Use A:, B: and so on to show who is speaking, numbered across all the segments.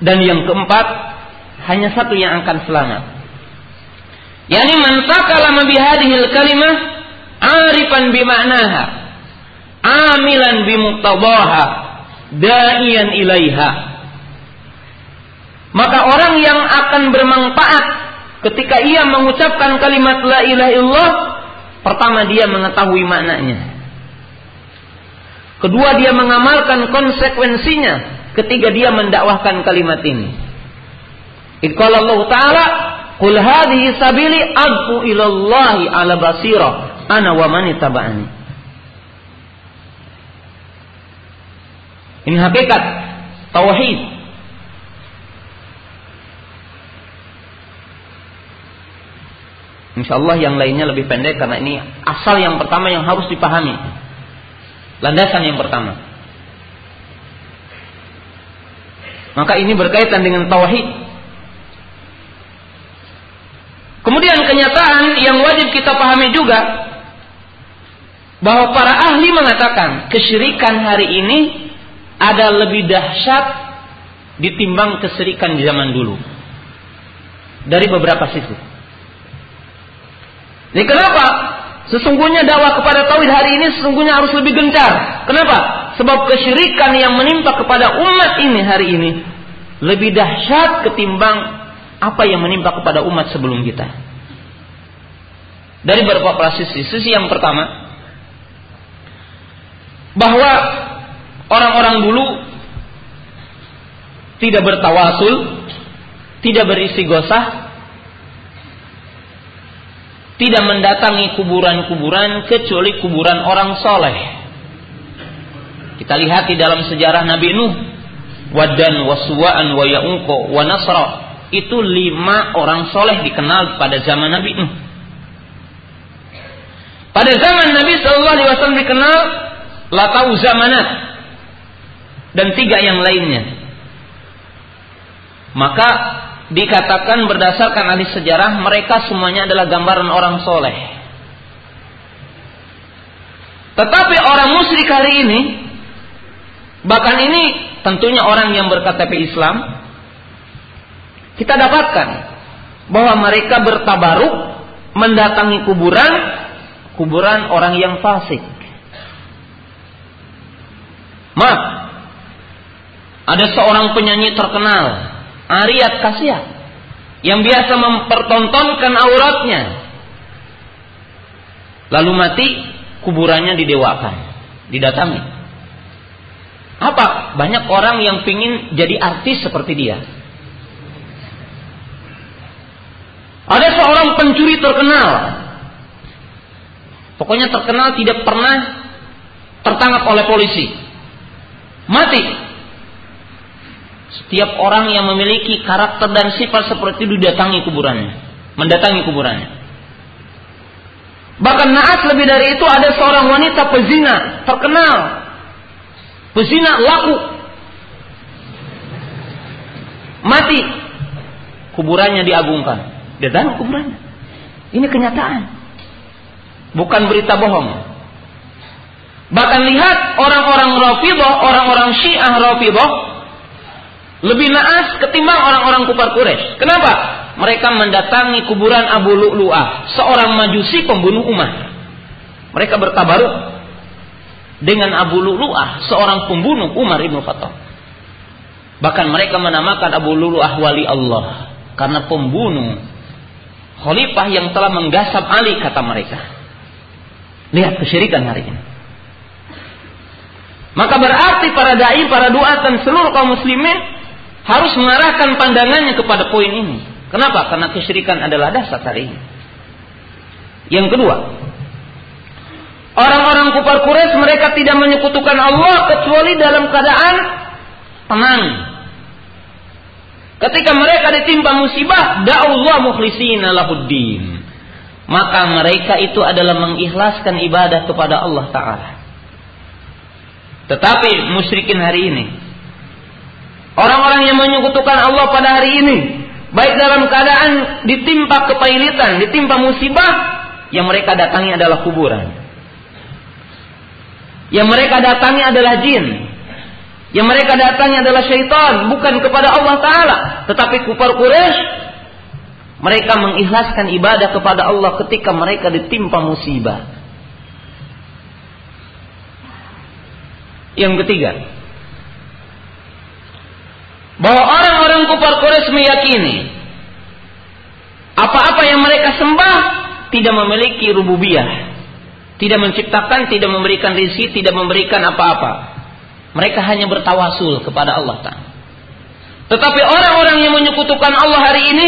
A: Dan yang keempat, hanya satu yang akan selamat. Yani man takalama bihadihil kalimah arifan bimaknaha amilan bimuqtadaha da'iyan ilaiha. Maka orang yang akan bermanfaat ketika ia mengucapkan kalimat la ilaha illallah pertama dia mengetahui maknanya. Kedua dia mengamalkan konsekuensinya ketika dia mendakwahkan kalimat ini Iqala Ta'ala Qul hadhihi sabili ad'u ilallahi ala basira ana wa man. Ini hakikat tauhid. Insyaallah yang lainnya lebih pendek karena ini asal yang pertama yang harus dipahami. Landasan yang pertama. Maka ini berkaitan dengan tauhid. Kemudian kenyataan yang wajib kita pahami juga bahwa para ahli mengatakan kesyirikan hari ini ada lebih dahsyat ditimbang kesyirikan di zaman dulu. Dari beberapa sisi. Jadi kenapa? Sesungguhnya dakwah kepada tauhid hari ini sesungguhnya harus lebih gencar. Kenapa? Sebab kesyirikan yang menimpa kepada umat ini hari ini lebih dahsyat ketimbang apa yang menimpa kepada umat sebelum kita. Dari beberapa sisi. Sisi yang pertama, bahwa orang-orang dulu tidak bertawasul, tidak berisi gosah, tidak mendatangi kuburan-kuburan kecuali kuburan orang soleh. Kita lihat di dalam sejarah Nabi Nuh, Wadan, Wasuwaan, wa Ya'uqo, wa Nasra, itu lima orang soleh dikenal pada zaman Nabi Nuh. Pada zaman Nabi Shallallahu Alaihi Wasallam dikenal latau zamanat dan tiga yang lainnya. Maka dikatakan berdasarkan ahli sejarah mereka semuanya adalah gambaran orang soleh. Tetapi orang musyrik hari ini, bahkan ini tentunya orang yang berKTP Islam, kita dapatkan bahwa mereka bertabaruk mendatangi kuburan kuburan orang yang fasik. Maaf, ada seorang penyanyi terkenal, Ariat Kasya, yang biasa mempertontonkan auratnya. Lalu mati, kuburannya didewakan, didatangi. Apa? Banyak orang yang ingin jadi artis seperti dia. Ada seorang pencuri terkenal. Pokoknya terkenal tidak pernah tertangkap oleh polisi. Mati. Setiap orang yang memiliki karakter dan sifat seperti itu didatangi kuburannya. Mendatangi kuburannya. Bahkan naas lebih dari itu ada seorang wanita pezina terkenal. Pezina laku. Mati. Kuburannya diagungkan. Dia tahu kuburannya. Ini kenyataan. Bukan berita bohong. Bahkan lihat orang-orang Rafidah, orang-orang Syiah Rafidah lebih naas ketimbang orang-orang kufar Quraisy. Kenapa? Mereka mendatangi kuburan Abu Lu'lu'ah, seorang majusi pembunuh umat. Mereka bertabaruk dengan Abu Lu'lu'ah, seorang pembunuh Umar ibn Khattab. Bahkan mereka menamakan Abu Lu'lu'ah wali Allah karena pembunuh khalifah yang telah menggasap Ali kata mereka. Lihat kesyirikan hari ini. Maka berarti para dai, para doa dan seluruh kaum muslimin harus mengarahkan pandangannya kepada poin ini. Kenapa? Karena kesyirikan adalah dasar hari ini. Yang kedua, orang-orang kufar Quraisy mereka tidak menyekutukan Allah kecuali dalam keadaan tenang, Ketika mereka ditimpa musibah, da'ullah mukhlisina lahuddin. Maka mereka itu adalah mengikhlaskan ibadah kepada Allah Ta'ala. Tetapi musyrikin hari ini, orang-orang yang menyekutukan Allah pada hari ini, baik dalam keadaan ditimpa kepailitan, ditimpa musibah, yang mereka datangi adalah kuburan. Yang mereka datangi adalah jin. Yang mereka datangnya adalah syaitan, bukan kepada Allah Ta'ala. Tetapi kufar Quraisy, mereka mengikhlaskan ibadah kepada Allah ketika mereka ditimpa musibah. Yang ketiga, bahwa orang-orang kufar Quraisy meyakini apa-apa yang mereka sembah tidak memiliki rububiyah, tidak menciptakan, tidak memberikan rizki, tidak memberikan apa-apa. Mereka hanya bertawasul kepada Allah Ta'ala. Tetapi orang-orang yang menyekutukan Allah hari ini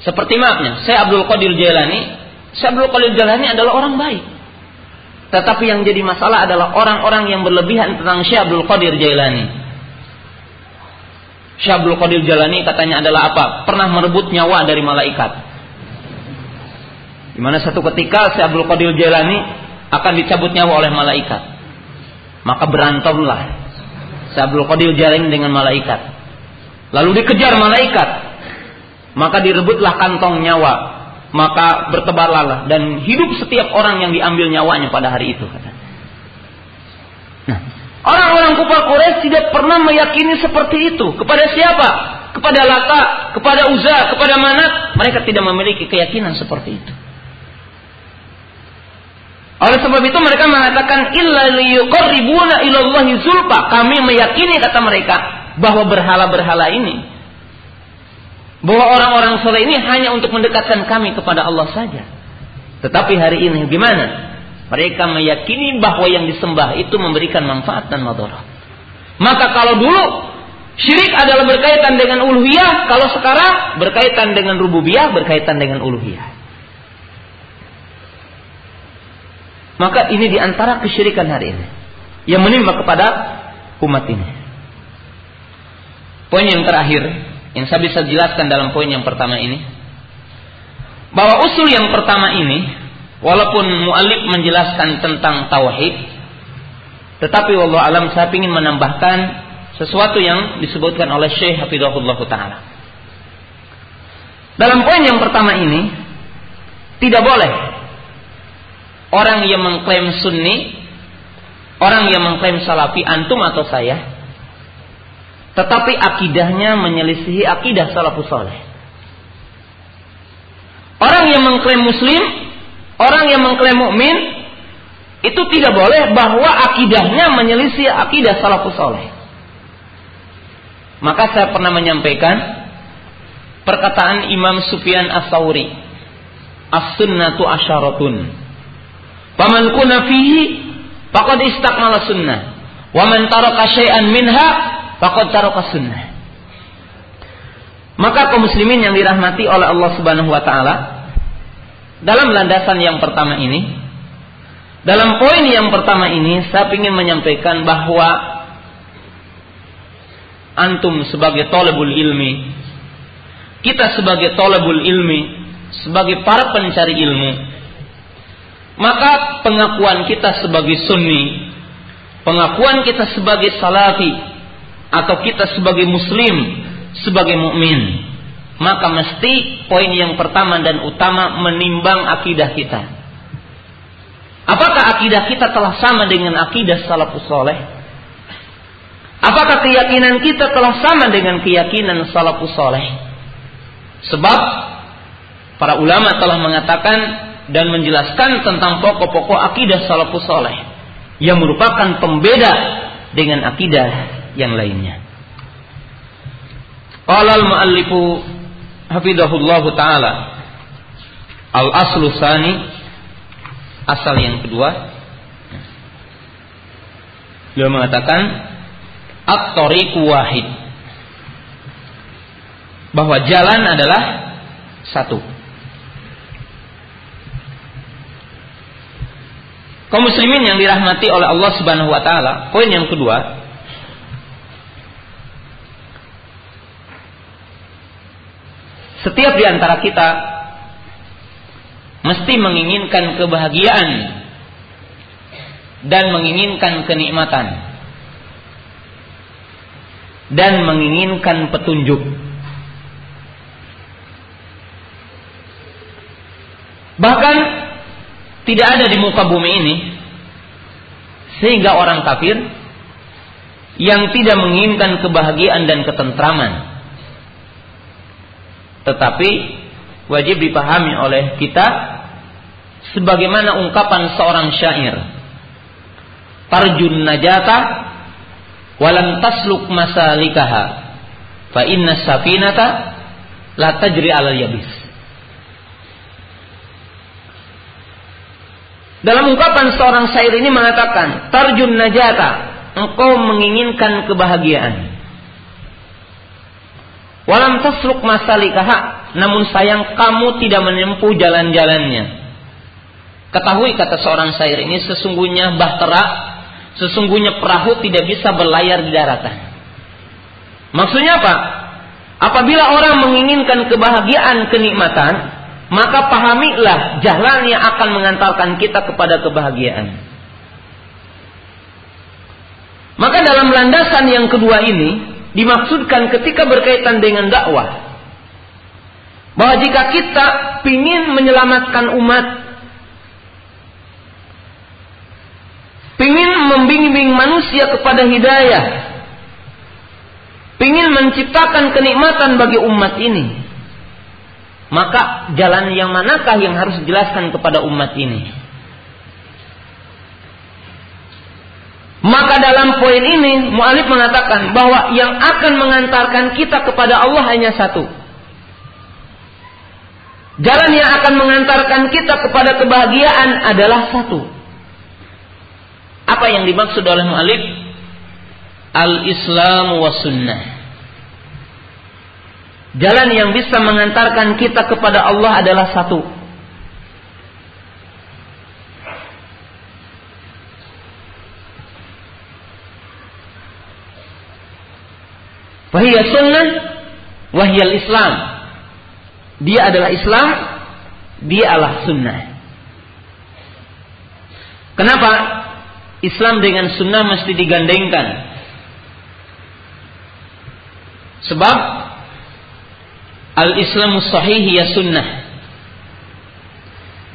A: seperti maafnya, saya Abdul Qadir Jailani, saya Abdul Qadir Jailani adalah orang baik. Tetapi yang jadi masalah adalah orang-orang yang berlebihan tentang Syekh Abdul Qadir Jailani. Syekh Abdul Qadir Jailani katanya adalah apa? Pernah merebut nyawa dari malaikat. Di mana satu ketika Syekh Abdul Qadir Jailani akan dicabut nyawa oleh malaikat. Maka berantemlah Syabul Qadir jaring dengan malaikat. Lalu dikejar malaikat. Maka direbutlah kantong nyawa. Maka bertebarlah dan hidup setiap orang yang diambil nyawanya pada hari itu. Nah, orang-orang kufar Quraisy tidak pernah meyakini seperti itu. Kepada siapa? Kepada Lata, kepada Uzza, kepada Manat. Mereka tidak memiliki keyakinan seperti itu. Oleh sebab itu mereka mengatakan illa liyuqarribuna ilallahi zulfa. Kami meyakini kata mereka bahwa berhala-berhala ini bahwa orang-orang soleh ini hanya untuk mendekatkan kami kepada Allah saja. Tetapi hari ini gimana? Mereka meyakini bahwa yang disembah itu memberikan manfaat dan madarat. Maka kalau dulu syirik adalah berkaitan dengan uluhiyah, kalau sekarang berkaitan dengan rububiyah, berkaitan dengan uluhiyah. Maka ini di antara kesyirikan hari ini. Yang menimpa kepada umat ini. Poin yang terakhir. Yang saya bisa jelaskan dalam poin yang pertama ini. Bahwa usul yang pertama ini. Walaupun mu'alif menjelaskan tentang tauhid. Tetapi Allah alam saya ingin menambahkan sesuatu yang disebutkan oleh Syekh Hafidhullah Ta'ala. Dalam poin yang pertama ini, tidak boleh orang yang mengklaim sunni, orang yang mengklaim salafi antum atau saya, tetapi akidahnya menyelisihi akidah salafus saleh. Orang yang mengklaim muslim, orang yang mengklaim mukmin itu tidak boleh bahwa akidahnya menyelisih akidah salafus saleh. Maka saya pernah menyampaikan perkataan Imam Sufyan As-Sauri, "As-sunnatu asyaratun." Faman kuna fihi faqad istakmala sunnah. Wa man taraka syai'an minha faqad taraka sunnah. Maka kaum muslimin yang dirahmati oleh Allah Subhanahu wa taala dalam landasan yang pertama ini dalam poin yang pertama ini saya ingin menyampaikan bahwa antum sebagai tolebul ilmi kita sebagai tolebul ilmi sebagai para pencari ilmu maka pengakuan kita sebagai sunni, pengakuan kita sebagai salafi, atau kita sebagai muslim, sebagai mukmin, maka mesti poin yang pertama dan utama menimbang akidah kita. Apakah akidah kita telah sama dengan akidah salafus soleh? Apakah keyakinan kita telah sama dengan keyakinan salafus soleh? Sebab para ulama telah mengatakan dan menjelaskan tentang pokok-pokok akidah salafus soleh yang merupakan pembeda dengan akidah yang lainnya. Qala al-muallifu hafidhahullah taala. Al-aslu sani asal yang kedua. Beliau mengatakan at-tariqu wahid. Bahwa jalan adalah satu. Kaum muslimin yang dirahmati oleh Allah Subhanahu wa taala, poin yang kedua, setiap di antara kita mesti menginginkan kebahagiaan dan menginginkan kenikmatan dan menginginkan petunjuk. Bahkan tidak ada di muka bumi ini sehingga orang kafir yang tidak menginginkan kebahagiaan dan ketentraman. Tetapi wajib dipahami oleh kita sebagaimana ungkapan seorang syair. Tarjun najata walam tasluk masalikaha fa inna safinata la tajri alal yabis. Dalam ungkapan seorang syair ini mengatakan, Tarjun najata, engkau menginginkan kebahagiaan. Walam tasruk masalikaha, namun sayang kamu tidak menempuh jalan-jalannya. Ketahui kata seorang syair ini sesungguhnya bahtera, sesungguhnya perahu tidak bisa berlayar di daratan. Maksudnya apa? Apabila orang menginginkan kebahagiaan, kenikmatan, maka pahamilah jalan yang akan mengantarkan kita kepada kebahagiaan. Maka dalam landasan yang kedua ini dimaksudkan ketika berkaitan dengan dakwah. Bahwa jika kita ingin menyelamatkan umat ingin membimbing manusia kepada hidayah ingin menciptakan kenikmatan bagi umat ini maka jalan yang manakah yang harus dijelaskan kepada umat ini Maka dalam poin ini mu'alif mengatakan bahwa yang akan mengantarkan kita kepada Allah hanya satu. Jalan yang akan mengantarkan kita kepada kebahagiaan adalah satu. Apa yang dimaksud oleh mu'alif? Al-Islam wa sunnah. Jalan yang bisa mengantarkan kita kepada Allah adalah satu Wahia sunnah, wahyal Islam. Dia adalah Islam, dia adalah sunnah. Kenapa? Islam dengan sunnah mesti digandengkan. Sebab al-Islamu sahih ya sunnah.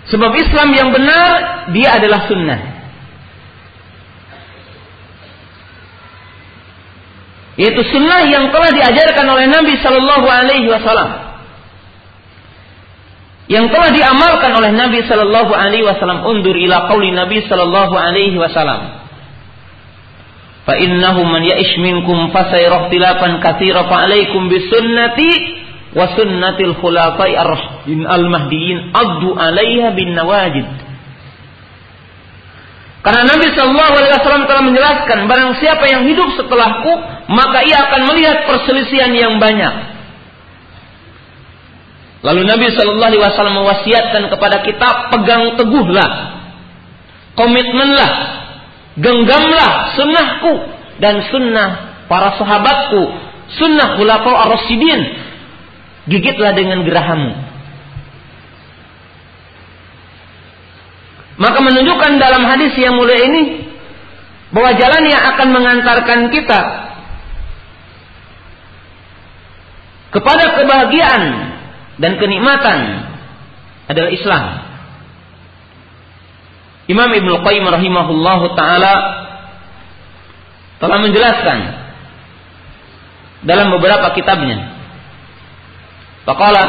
A: Sebab Islam yang benar dia adalah sunnah. Yaitu sunnah yang telah diajarkan oleh Nabi Shallallahu Alaihi Wasallam. Yang telah diamalkan oleh Nabi Shallallahu Alaihi Wasallam. Undur ila qauli Nabi Shallallahu Alaihi Wasallam. Fa innahu man ya'ish minkum fasayra ikhtilafan katsira fa alaikum bisunnati wa sunnatil khulafai ar-rasyidin al-mahdiyyin addu 'alaiha bin nawajid. Karena Nabi Shallallahu Alaihi Wasallam telah menjelaskan, barang siapa yang hidup setelahku, maka ia akan melihat perselisihan yang banyak. Lalu Nabi Shallallahu Alaihi Wasallam mewasiatkan kepada kita, pegang teguhlah, komitmenlah, genggamlah sunnahku dan sunnah para sahabatku, sunnah khulafa ar-rasyidin. Gigitlah dengan gerahamu. Maka menunjukkan dalam hadis yang mulia ini bahwa jalan yang akan mengantarkan kita kepada kebahagiaan dan kenikmatan adalah Islam. Imam Ibn Qayyim rahimahullah taala telah menjelaskan dalam beberapa kitabnya. Faqala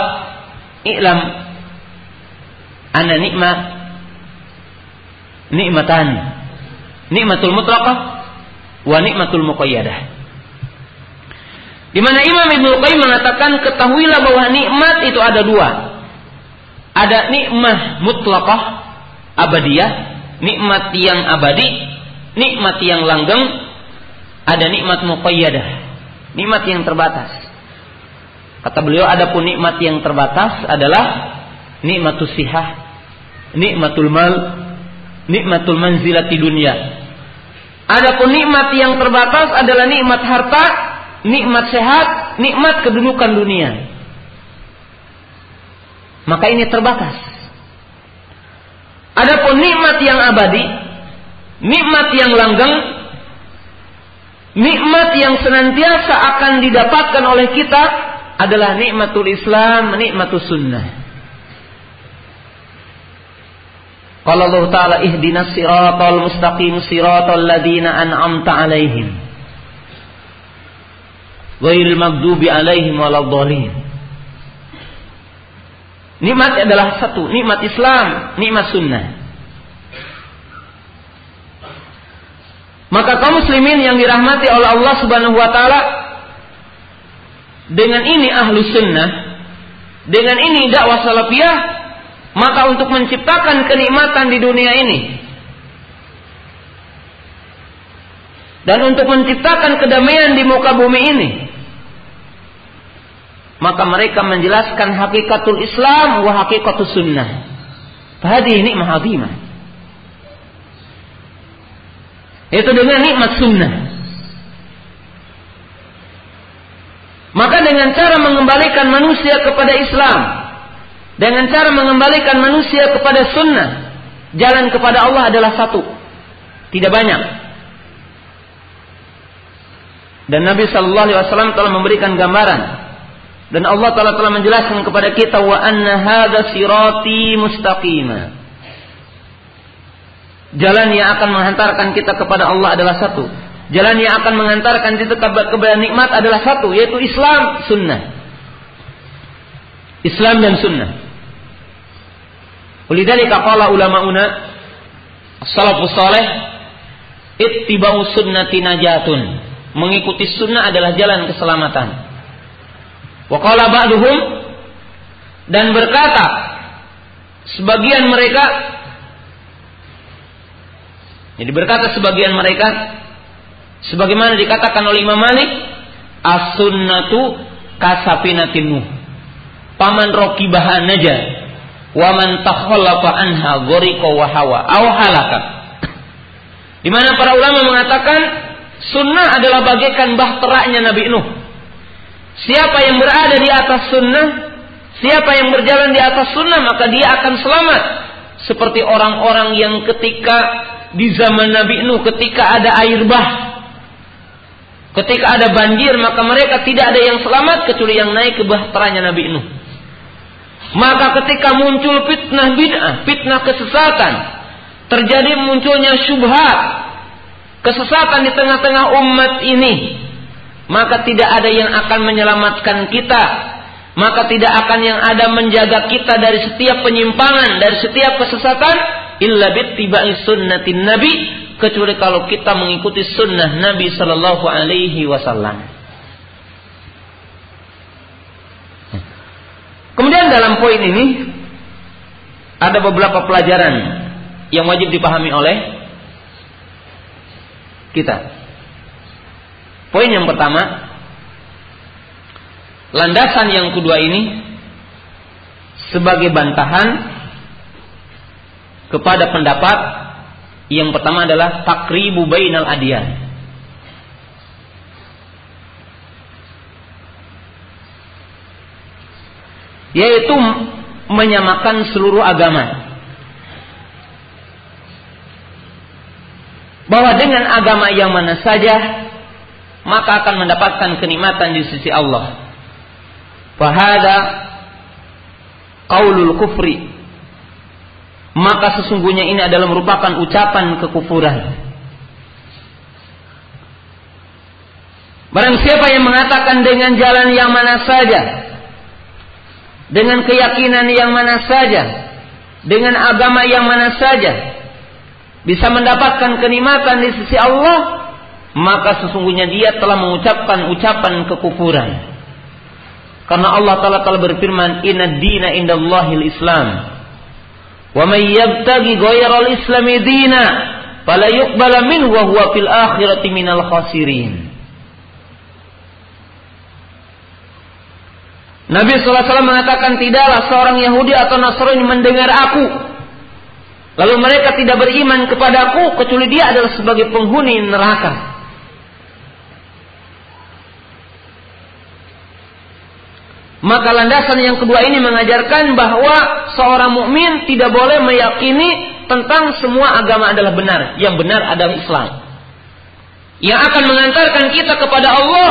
A: i'lam anna nikmat nikmatan. Nikmatul mutlaqah wa nikmatul muqayyadah. Di mana Imam Ibnu Qayyim mengatakan ketahuilah bahwa nikmat itu ada dua. Ada nikmah mutlaqah abadiyah, nikmat yang abadi, nikmat yang langgeng, ada nikmat muqayyadah, nikmat yang terbatas. Kata beliau adapun nikmat yang terbatas adalah nikmatus sihah, nikmatul mal, nikmatul manzilati dunia. Adapun nikmat yang terbatas adalah nikmat harta, nikmat sehat, nikmat kedudukan dunia. Maka ini terbatas. Adapun nikmat yang abadi, nikmat yang langgeng, nikmat yang senantiasa akan didapatkan oleh kita adalah nikmatul Islam, nikmatul sunnah. Qala Allah Ta'ala ihdinas siratal mustaqim siratal ladina an'amta alaihim. Ghairil maghdubi alaihim waladdallin. Nikmat adalah satu, nikmat Islam, nikmat sunnah. Maka kaum muslimin yang dirahmati oleh Allah Subhanahu wa taala dengan ini ahlu sunnah, dengan ini dakwah salafiyah, maka untuk menciptakan kenikmatan di dunia ini dan untuk menciptakan kedamaian di muka bumi ini maka mereka menjelaskan hakikatul Islam wa hakikatul sunnah. Fahadi nikmah azimah. Itu dengan nikmat sunnah. Maka dengan cara mengembalikan manusia kepada Islam, dengan cara mengembalikan manusia kepada sunnah, jalan kepada Allah adalah satu, tidak banyak. Dan Nabi Shallallahu Alaihi Wasallam telah memberikan gambaran dan Allah Taala telah menjelaskan kepada kita wa anna hadza sirati mustaqima. Jalan yang akan menghantarkan kita kepada Allah adalah satu. Jalan yang akan mengantarkan kita kepada nikmat adalah satu, yaitu Islam, sunnah. Islam dan sunnah. Ulidhalika qala ulama'una salafus saleh ittiba'u sunnati najatun. Mengikuti sunnah adalah jalan keselamatan. Waqala ba'duhum dan berkata sebagian mereka jadi berkata sebagian mereka sebagaimana dikatakan oleh Imam Malik as-sunnatu paman rokibah naja wa man takhallafa anha ghariqa wa hawa. Aw halaka. Di mana para ulama mengatakan sunnah adalah bagaikan bahteranya Nabi Nuh Siapa yang berada di atas sunnah, siapa yang berjalan di atas sunnah, maka dia akan selamat. Seperti orang-orang yang ketika di zaman Nabi Nuh, ketika ada air bah, ketika ada banjir, maka mereka tidak ada yang selamat kecuali yang naik ke bahteranya Nabi Nuh. Maka ketika muncul fitnah bid'ah, fitnah kesesatan, terjadi munculnya syubhat, kesesatan di tengah-tengah umat ini, maka tidak ada yang akan menyelamatkan kita maka tidak akan yang ada menjaga kita dari setiap penyimpangan dari setiap kesesatan illa bittiba'i sunnatin nabi kecuali kalau kita mengikuti sunnah Nabi sallallahu alaihi wasallam Kemudian dalam poin ini ada beberapa pelajaran yang wajib dipahami oleh kita. Poin yang pertama, landasan yang kedua ini sebagai bantahan kepada pendapat yang pertama adalah takribu bainal adiyan. Yaitu menyamakan seluruh agama. Bahwa dengan agama yang mana saja maka akan mendapatkan kenikmatan di sisi Allah. Fahada qaulul kufri. Maka sesungguhnya ini adalah merupakan ucapan kekufuran. Barang siapa yang mengatakan dengan jalan yang mana saja, dengan keyakinan yang mana saja, dengan agama yang mana saja, bisa mendapatkan kenikmatan di sisi Allah, maka sesungguhnya dia telah mengucapkan ucapan kekufuran. Karena Allah Taala telah berfirman, "Inna dina indallahil Islam." Wa may yabtaghi ghayral islami dina fala yuqbala minhu wa huwa fil akhirati minal khasirin. Nabi SAW mengatakan tidaklah seorang Yahudi atau Nasrani mendengar aku. Lalu mereka tidak beriman kepadaku kecuali dia adalah sebagai penghuni neraka. Maka landasan yang kedua ini mengajarkan bahwa seorang mukmin tidak boleh meyakini tentang semua agama adalah benar. Yang benar adalah Islam. Yang akan mengantarkan kita kepada Allah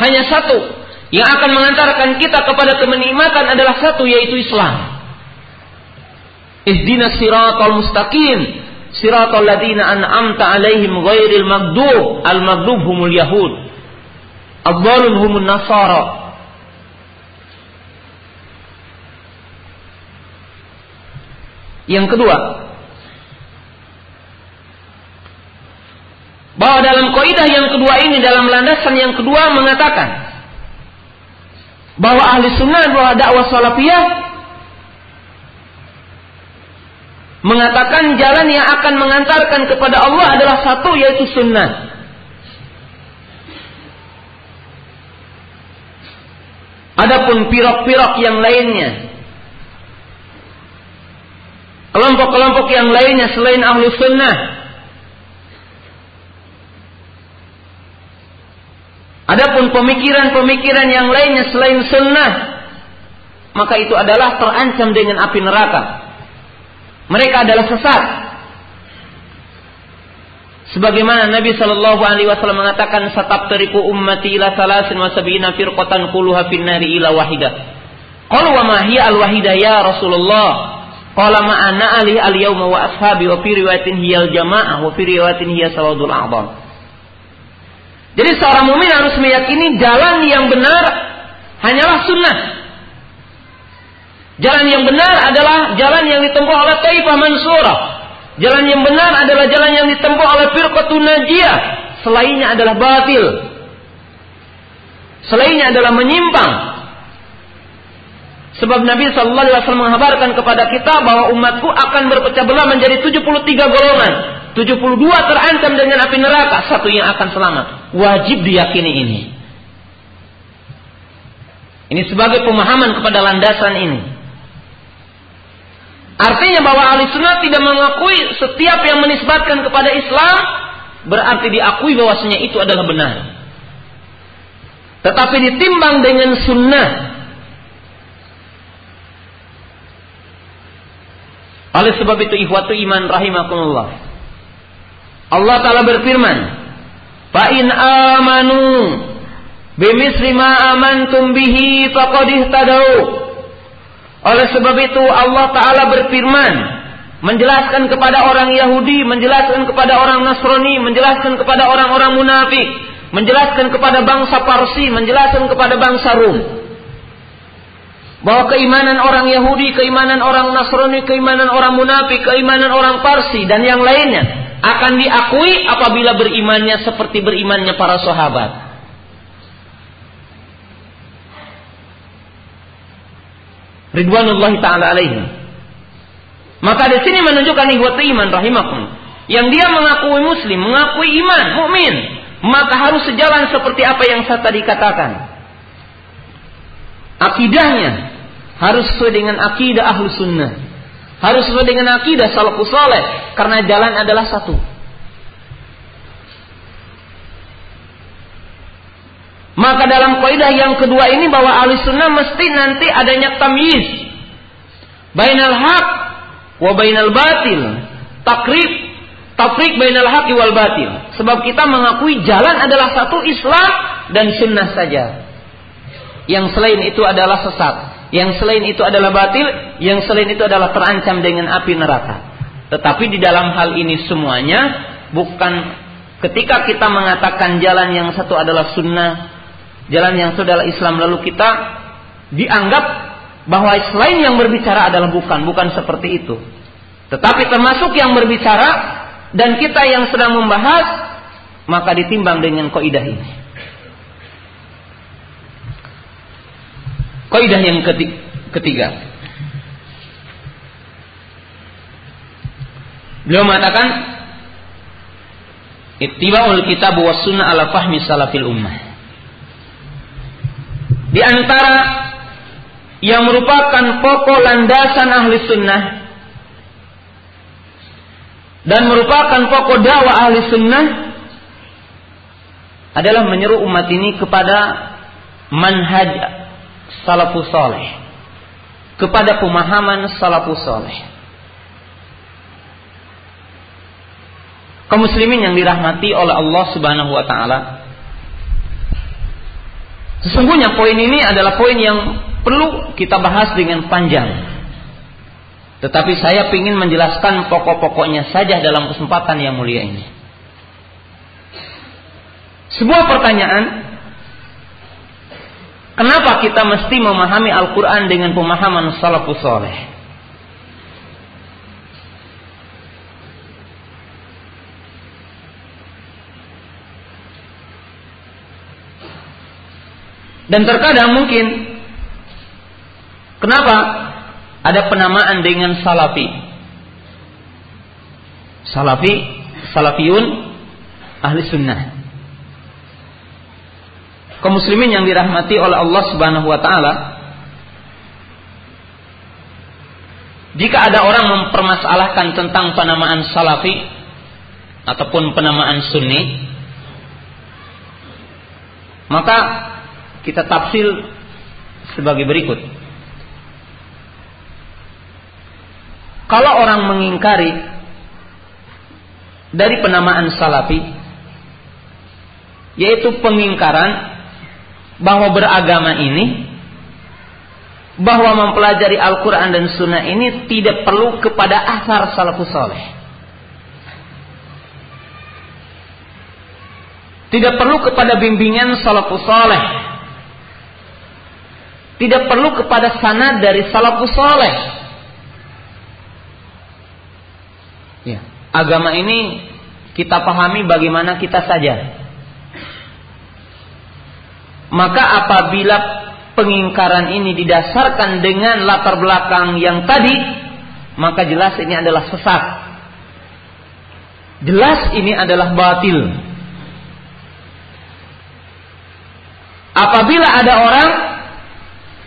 A: hanya satu. Yang akan mengantarkan kita kepada kemenikmatan adalah satu yaitu Islam. Ihdina siratal mustaqim. Siratal ladina an'amta alaihim ghairil magdub. Al magdub humul yahud. Abdalun humun nasara. Yang kedua, bahwa dalam kaidah yang kedua ini dalam landasan yang kedua mengatakan bahwa ahli sunnah adalah dakwah salafiyah mengatakan jalan yang akan mengantarkan kepada Allah adalah satu yaitu sunnah. Adapun pirok-pirok yang lainnya, kelompok-kelompok yang lainnya selain ahlu sunnah, adapun pemikiran-pemikiran yang lainnya selain sunnah, maka itu adalah terancam dengan api neraka. Mereka adalah sesat. Sebagaimana Nabi Shallallahu Alaihi Wasallam mengatakan, "Satap teriku ummati ila salasin wa sabina firqatan kuluha finnari ila wahidah." Qalu wa ma hiya al wahidah ya Rasulullah? Qala ma ana ali al yauma wa ashabi wa fi riwayatin hiya al jamaah wa fi riwayatin hiya. Jadi seorang mukmin harus meyakini jalan yang benar hanyalah sunnah. Jalan yang benar adalah jalan yang ditempuh oleh Taifah Mansurah. Jalan yang benar adalah jalan yang ditempuh oleh firqatun najiyah. Selainnya adalah batil. Selainnya adalah menyimpang. Sebab Nabi Shallallahu Alaihi Wasallam mengabarkan kepada kita bahwa umatku akan berpecah belah menjadi 73 golongan. 72 terancam dengan api neraka, satu yang akan selamat. Wajib diyakini ini. Ini sebagai pemahaman kepada landasan ini. Artinya bahwa ahli sunnah tidak mengakui setiap yang menisbatkan kepada Islam berarti diakui bahwasanya itu adalah benar. Tetapi ditimbang dengan sunnah. Oleh sebab itu ikhwatu iman rahimakumullah. Allah Ta'ala berfirman. Fa'in amanu bimisri ma amantum bihi faqad ihtadau. Oleh sebab itu Allah Ta'ala berfirman menjelaskan kepada orang Yahudi, menjelaskan kepada orang Nasrani, menjelaskan kepada orang-orang munafik, menjelaskan kepada bangsa Parsi, menjelaskan kepada bangsa Rum. Bahwa keimanan orang Yahudi, keimanan orang Nasrani, keimanan orang munafik, keimanan orang Parsi dan yang lainnya akan diakui apabila berimannya seperti berimannya para sahabat. Ridwanullahi taala alaihim. Maka di sini menunjukkan ihwat iman rahimakum. Yang dia mengakui muslim, mengakui iman, mukmin, maka harus sejalan seperti apa yang saya tadi katakan. Akidahnya harus sesuai dengan akidah ahlu sunnah. Harus sesuai dengan akidah salafus saleh. Karena jalan adalah satu. Maka dalam kaidah yang kedua ini bahwa ahli sunnah mesti nanti adanya tamyiz. Bainal haq wa bainal batil. Takrib, tafrik bainal haq wal batil. Sebab kita mengakui jalan adalah satu Islam dan sunnah saja. Yang selain itu adalah sesat. Yang selain itu adalah batil. Yang selain itu adalah terancam dengan api neraka. Tetapi di dalam hal ini semuanya bukan ketika kita mengatakan jalan yang satu adalah sunnah jalan yang saudara Islam lalu kita dianggap bahwa selain yang berbicara adalah bukan, bukan seperti itu. Tetapi termasuk yang berbicara dan kita yang sedang membahas maka ditimbang dengan kaidah ini. Kaidah yang ketiga. Beliau mengatakan ittiba'ul kitab was sunnah ala fahmi salafil ummah. Di antara yang merupakan pokok landasan ahli sunnah dan merupakan pokok dakwah ahli sunnah adalah menyeru umat ini kepada manhaj salafus soleh kepada pemahaman salafus soleh kaum muslimin yang dirahmati oleh Allah Subhanahu wa taala Sesungguhnya poin ini adalah poin yang perlu kita bahas dengan panjang. Tetapi saya ingin menjelaskan pokok-pokoknya saja dalam kesempatan yang mulia ini. Sebuah pertanyaan Kenapa kita mesti memahami Al-Quran dengan pemahaman salafus soleh? Dan terkadang mungkin kenapa ada penamaan dengan salafi? Salafi, salafiyun, ahli sunnah kaum muslimin yang dirahmati oleh Allah Subhanahu wa taala jika ada orang mempermasalahkan tentang penamaan salafi ataupun penamaan sunni maka kita tafsil sebagai berikut. Kalau orang mengingkari dari penamaan salafi yaitu pengingkaran bahwa beragama ini bahwa mempelajari Al-Quran dan Sunnah ini tidak perlu kepada asar salafus soleh. Tidak perlu kepada bimbingan salafus soleh. Tidak perlu kepada sanad dari salafus soleh. Ya, agama ini kita pahami bagaimana kita saja. Maka apabila pengingkaran ini didasarkan dengan latar belakang yang tadi, maka jelas ini adalah sesat. Jelas ini adalah batil. Apabila ada orang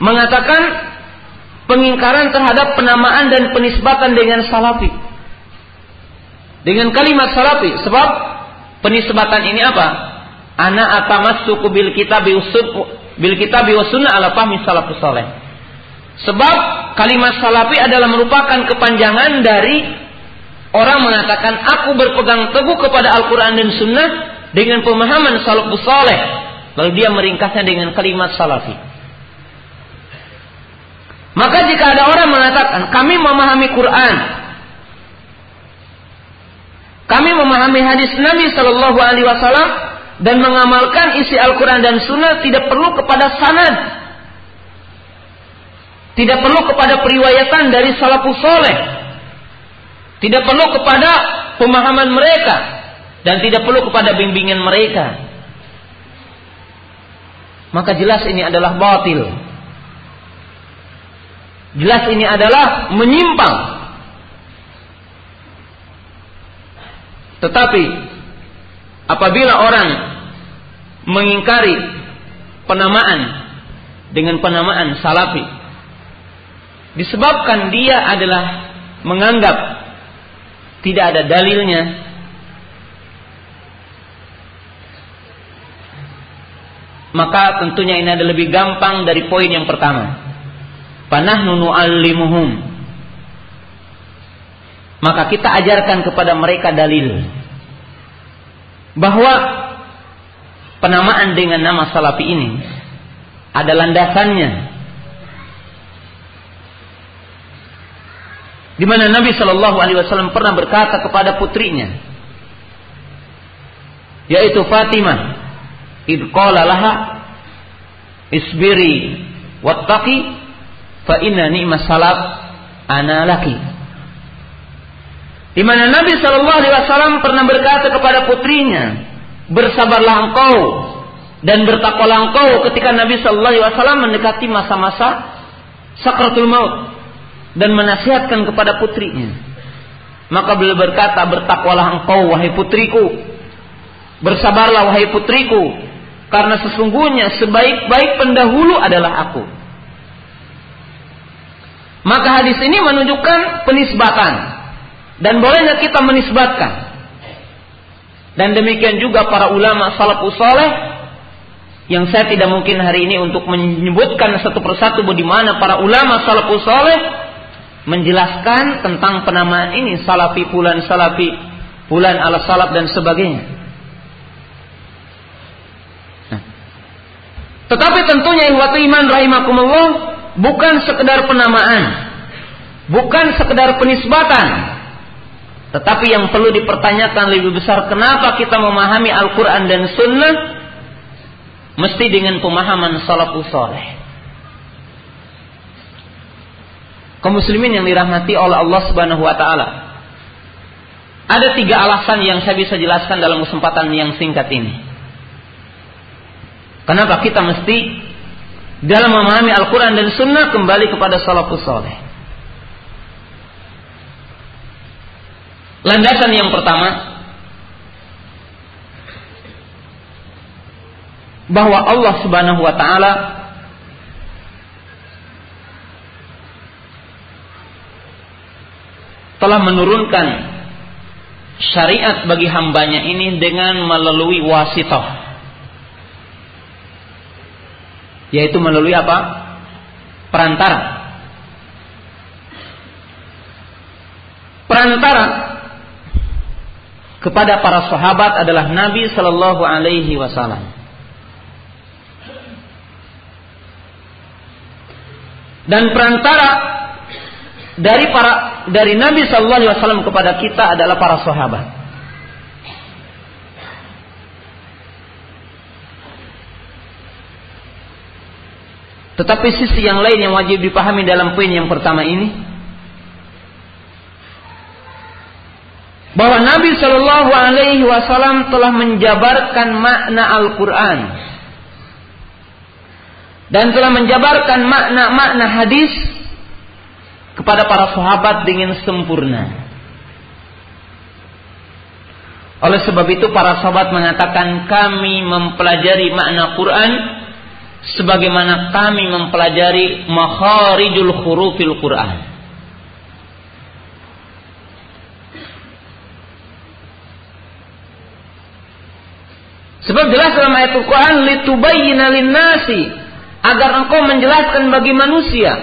A: mengatakan pengingkaran terhadap penamaan dan penisbatan dengan salafi. Dengan kalimat salafi. Sebab penisbatan ini apa? Ana atamassuku bil kitabi usud bil kitabi sunnah ala fahmi salafus saleh. Sebab kalimat salafi adalah merupakan kepanjangan dari orang mengatakan aku berpegang teguh kepada Al-Qur'an dan sunnah dengan pemahaman salafus saleh. Lalu dia meringkasnya dengan kalimat salafi. Maka jika ada orang mengatakan kami memahami Quran, kami memahami hadis Nabi Shallallahu Alaihi Wasallam dan mengamalkan isi Al-Quran dan Sunnah tidak perlu kepada sanad. Tidak perlu kepada periwayatan dari salafus soleh. Tidak perlu kepada pemahaman mereka. Dan tidak perlu kepada bimbingan mereka. Maka jelas ini adalah batil. Jelas ini adalah menyimpang. Tetapi apabila orang mengingkari penamaan dengan penamaan salafi disebabkan dia adalah menganggap tidak ada dalilnya maka tentunya ini ada lebih gampang dari poin yang pertama. Panah nunu alimuhum maka kita ajarkan kepada mereka dalil bahwa penamaan dengan nama salafi ini ada landasannya. Di mana Nabi Shallallahu Alaihi Wasallam pernah berkata kepada putrinya yaitu Fatimah idqala laha isbiri wattaqi fa inna ni'mas salaf ana laki di mana Nabi Shallallahu Alaihi Wasallam pernah berkata kepada putrinya, bersabarlah engkau dan bertakwalah engkau ketika Nabi Shallallahu Alaihi Wasallam mendekati masa-masa sakratul maut dan menasihatkan kepada putrinya. Maka beliau berkata, bertakwalah engkau wahai putriku, bersabarlah wahai putriku, karena sesungguhnya sebaik-baik pendahulu adalah aku. Maka hadis ini menunjukkan penisbatan dan bolehnya kita menisbatkan. Dan demikian juga para ulama salafus saleh yang saya tidak mungkin hari ini untuk menyebutkan satu persatu bagaimana para ulama salafus saleh menjelaskan tentang penamaan ini salafi pulan salafi pulan ala salaf dan sebagainya. Nah. Tetapi tentunya ihwatu iman rahimakumullah bukan sekedar penamaan, bukan sekedar penisbatan, tetapi yang perlu dipertanyakan lebih besar kenapa kita memahami Al-Quran dan Sunnah mesti dengan pemahaman salafus saleh. Kaum muslimin yang dirahmati oleh Allah Subhanahu wa taala. Ada tiga alasan yang saya bisa jelaskan dalam kesempatan yang singkat ini. Kenapa kita mesti dalam memahami Al-Quran dan Sunnah kembali kepada salafus saleh. Landasan yang pertama, bahwa Allah Subhanahu wa taala telah menurunkan syariat bagi hambanya ini dengan melalui wasitah yaitu melalui apa? Perantara. Perantara kepada para sahabat adalah Nabi Shallallahu Alaihi Wasallam dan perantara dari para dari Nabi Shallallahu Alaihi Wasallam kepada kita adalah para sahabat. Tetapi sisi yang lain yang wajib dipahami dalam poin yang pertama ini bahwa Nabi Shallallahu Alaihi Wasallam telah menjabarkan makna Al-Quran dan telah menjabarkan makna-makna hadis kepada para sahabat dengan sempurna. Oleh sebab itu para sahabat mengatakan kami mempelajari makna Quran sebagaimana kami mempelajari makharijul hurufil Quran. Sebab jelas dalam ayat Al-Quran litubayyina lin-nasi agar engkau menjelaskan bagi manusia.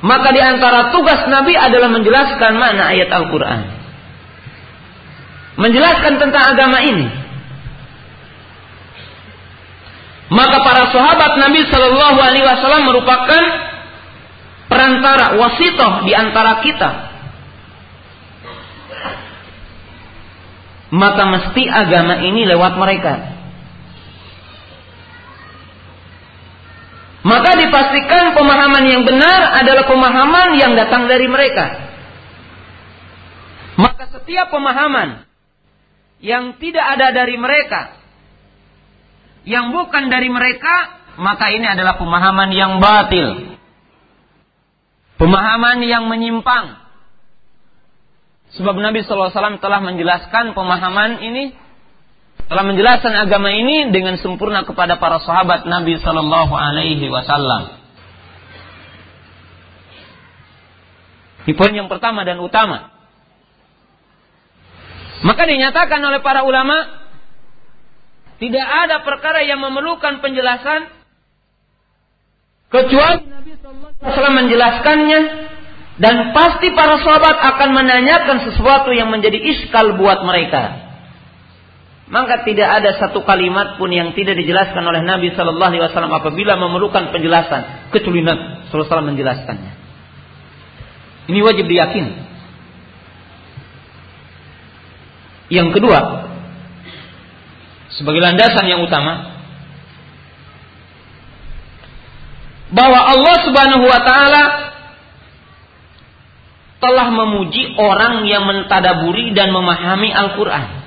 A: Maka di antara tugas Nabi adalah menjelaskan makna ayat Al-Quran. Menjelaskan tentang agama ini. Maka para sahabat Nabi Shallallahu Alaihi Wasallam merupakan perantara wasitoh di antara kita. Maka mesti agama ini lewat mereka. Maka dipastikan pemahaman yang benar adalah pemahaman yang datang dari mereka. Maka setiap pemahaman yang tidak ada dari mereka, yang bukan dari mereka, maka ini adalah pemahaman yang batil. Pemahaman yang menyimpang. Sebab Nabi SAW telah menjelaskan pemahaman ini telah menjelaskan agama ini dengan sempurna kepada para sahabat Nabi Sallallahu Alaihi Wasallam. Ini poin yang pertama dan utama. Maka dinyatakan oleh para ulama tidak ada perkara yang memerlukan penjelasan kecuali Nabi Sallallahu Alaihi Wasallam menjelaskannya dan pasti para sahabat akan menanyakan sesuatu yang menjadi iskal buat mereka maka tidak ada satu kalimat pun yang tidak dijelaskan oleh Nabi Shallallahu Alaihi Wasallam apabila memerlukan penjelasan kecuali Nabi Shallallahu menjelaskannya. Ini wajib diyakini. Yang kedua, sebagai landasan yang utama, bahwa Allah Subhanahu wa taala telah memuji orang yang mentadaburi dan memahami Al-Qur'an.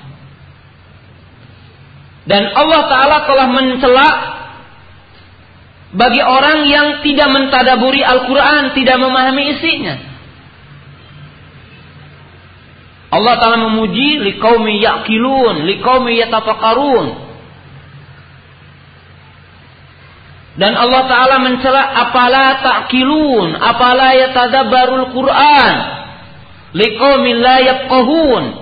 A: Dan Allah Ta'ala telah mencela bagi orang yang tidak mentadaburi Al-Quran, tidak memahami isinya. Allah Ta'ala memuji liqaumi ya'kilun, liqaumi yatafakarun. Dan Allah Ta'ala mencela apala ta'kilun, apala yatadabbarul Quran, liqaumi la yafqahun.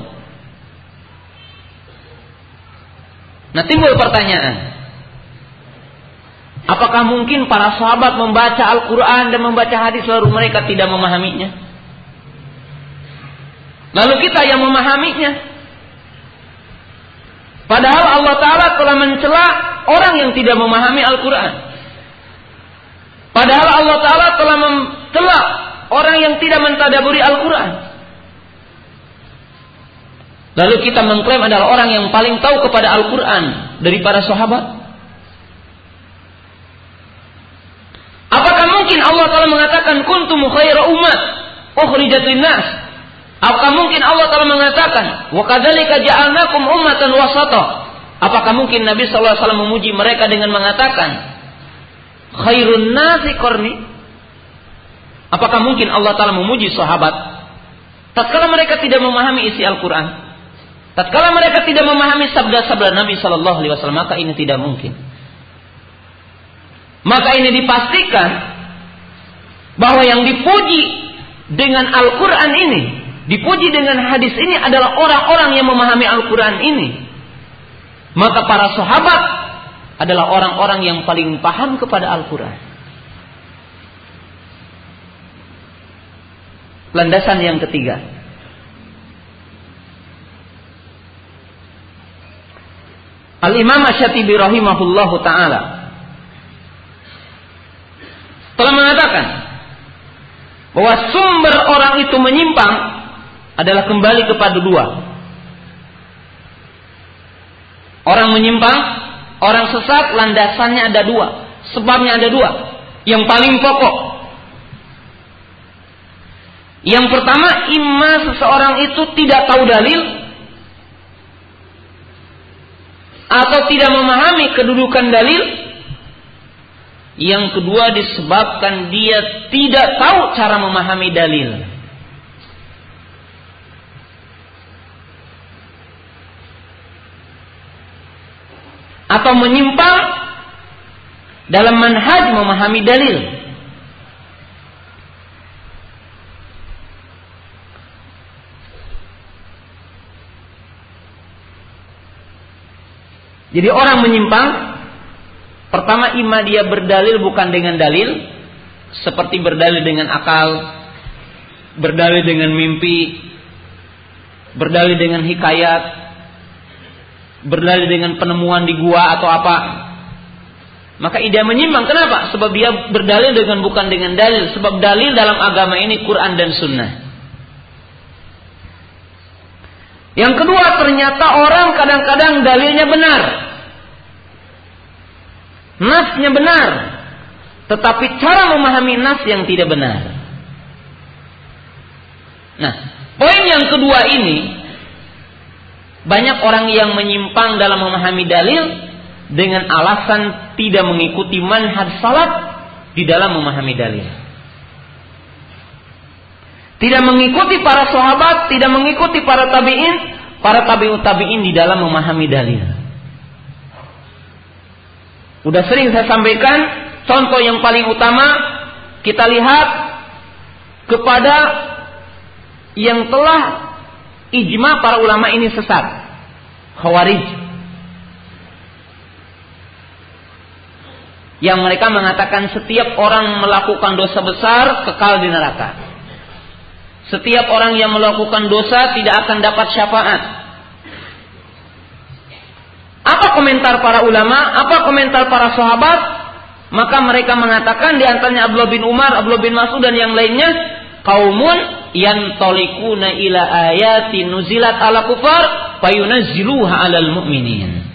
A: Nah timbul pertanyaan. Apakah mungkin para sahabat membaca Al-Quran dan membaca hadis lalu mereka tidak memahaminya? Lalu kita yang memahaminya. Padahal Allah Ta'ala telah mencela orang yang tidak memahami Al-Quran. Padahal Allah Ta'ala telah mencela orang yang tidak mentadaburi Al-Quran. Lalu kita mengklaim adalah orang yang paling tahu kepada Al-Quran dari para sahabat. mungkin Allah Ta'ala mengatakan kuntum khaira umat ukhrijat linnas? Apakah mungkin Allah Ta'ala mengatakan wa kadzalika ja'alnakum ummatan wasata? Apakah mungkin Nabi sallallahu alaihi wasallam memuji mereka dengan mengatakan khairun nasi qarni? Apakah mungkin Allah Ta'ala memuji sahabat tatkala mereka tidak memahami isi Al-Qur'an? Tatkala mereka tidak memahami sabda-sabda Nabi Shallallahu Alaihi Wasallam maka ini tidak mungkin. Maka ini dipastikan bahwa yang dipuji dengan Al-Quran ini, dipuji dengan hadis ini adalah orang-orang yang memahami Al-Quran ini. Maka para sahabat adalah orang-orang yang paling paham kepada Al-Quran. Landasan yang ketiga. Al-Imam Asyatibi rahimahullahu taala telah mengatakan bahwa sumber orang itu menyimpang adalah kembali kepada dua. Orang menyimpang, orang sesat landasannya ada dua, sebabnya ada dua. Yang paling pokok. Yang pertama, imma seseorang itu tidak tahu dalil atau tidak memahami kedudukan dalil. Yang kedua disebabkan dia tidak tahu cara memahami dalil. Atau menyimpang dalam manhaj memahami dalil. Jadi orang menyimpang pertama ima dia berdalil bukan dengan dalil seperti berdalil dengan akal, berdalil dengan mimpi, berdalil dengan hikayat, berdalil dengan penemuan di gua atau apa. Maka ide menyimpang. Kenapa? Sebab dia berdalil dengan bukan dengan dalil. Sebab dalil dalam agama ini Quran dan Sunnah. Yang kedua ternyata orang kadang-kadang dalilnya benar. Nasnya benar. Tetapi cara memahami nas yang tidak benar. Nah, poin yang kedua ini banyak orang yang menyimpang dalam memahami dalil dengan alasan tidak mengikuti manhaj salaf di dalam memahami dalil. Tidak mengikuti para sahabat, tidak mengikuti para tabi'in, para tabi'ut tabi'in di dalam memahami dalil. Udah sering saya sampaikan, contoh yang paling utama kita lihat kepada yang telah ijma para ulama ini sesat. Khawarij. Yang mereka mengatakan setiap orang melakukan dosa besar kekal di neraka. Setiap orang yang melakukan dosa tidak akan dapat syafaat. Apa komentar para ulama? Apa komentar para sahabat? Maka mereka mengatakan di antaranya Abdullah bin Umar, Abdullah bin Mas'ud dan yang lainnya, kaumun yang tolikuna ila ayati nuzilat ala kufar fayunazziluha alal mu'minin.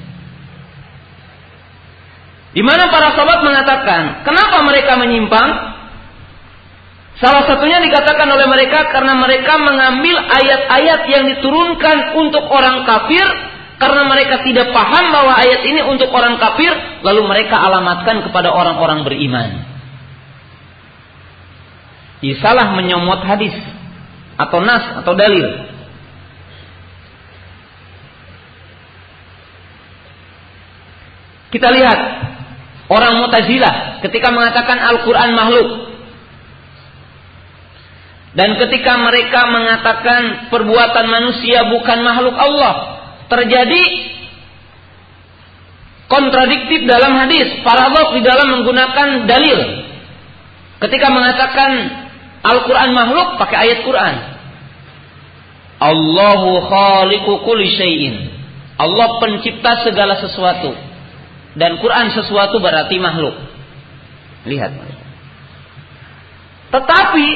A: Di mana para sahabat mengatakan, kenapa mereka menyimpang? Salah satunya dikatakan oleh mereka karena mereka mengambil ayat-ayat yang diturunkan untuk orang kafir karena mereka tidak paham bahwa ayat ini untuk orang kafir lalu mereka alamatkan kepada orang-orang beriman. Salah menyomot hadis atau nas atau dalil. Kita lihat orang Mu'tazilah ketika mengatakan Al-Qur'an makhluk dan ketika mereka mengatakan perbuatan manusia bukan makhluk Allah, terjadi kontradiktif dalam hadis, paradok di dalam menggunakan dalil. Ketika mengatakan Al-Quran makhluk, pakai ayat Quran. Allahu khaliqu kulli syai'in. Allah pencipta segala sesuatu. Dan Quran sesuatu berarti makhluk. Lihat. Tetapi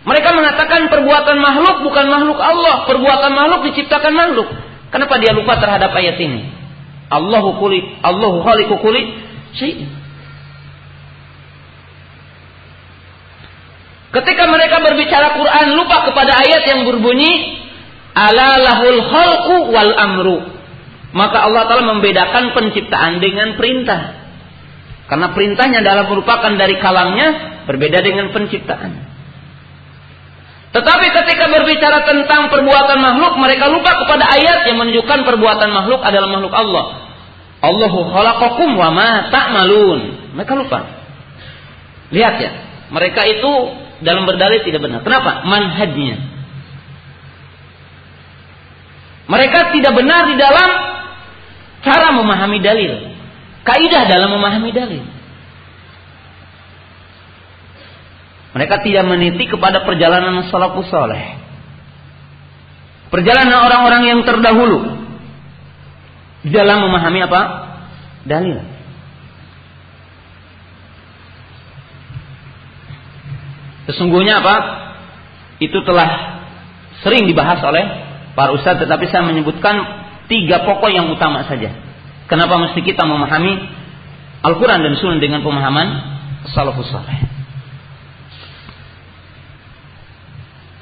A: mereka mengatakan perbuatan makhluk bukan makhluk Allah, perbuatan makhluk diciptakan makhluk. Kenapa dia lupa terhadap ayat ini? Allahu kuli, Allahu khaliqu kuli syai'in. Ketika mereka berbicara Quran lupa kepada ayat yang berbunyi ala lahul wal amru. Maka Allah Ta'ala membedakan penciptaan dengan perintah. Karena perintahnya adalah merupakan dari kalamnya berbeda dengan penciptaan. Tetapi ketika berbicara tentang perbuatan makhluk, mereka lupa kepada ayat yang menunjukkan perbuatan makhluk adalah makhluk Allah. Allahu khalaqakum wa ma ta'malun. Mereka lupa. Lihat ya, mereka itu dalam berdalil tidak benar. Kenapa? Manhajnya. Mereka tidak benar di dalam cara memahami dalil. Kaidah dalam memahami dalil. Mereka tidak meniti kepada perjalanan salafus soleh. Perjalanan orang-orang yang terdahulu. Di dalam memahami apa? Dalil. Sesungguhnya apa? Itu telah sering dibahas oleh para ustadz, tetapi saya menyebutkan tiga pokok yang utama saja. Kenapa mesti kita memahami Al-Quran dan Sunnah dengan pemahaman salafus saleh?